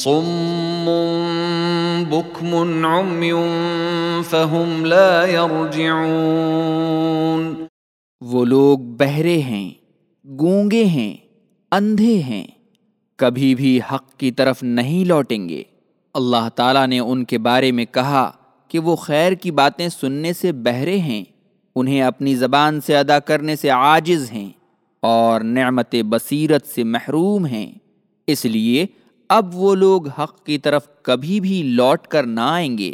صم بكم عمي فهم لا يرجعون وہ لوگ بہرے ہیں، گونگے ہیں، اندھے ہیں، کبھی بھی حق کی طرف نہیں لوٹیں گے۔ اللہ تعالیٰ نے ان کے بارے میں کہا کہ وہ خیر کی باتیں سننے سے بہرے ہیں، انہیں اپنی زبان سے ادا کرنے سے عاجز ہیں اور نعمت بصیرت سے محروم ہیں۔ اس لیے اب وہ لوگ حق کی طرف کبھی بھی لوٹ کر نہ آئیں گے۔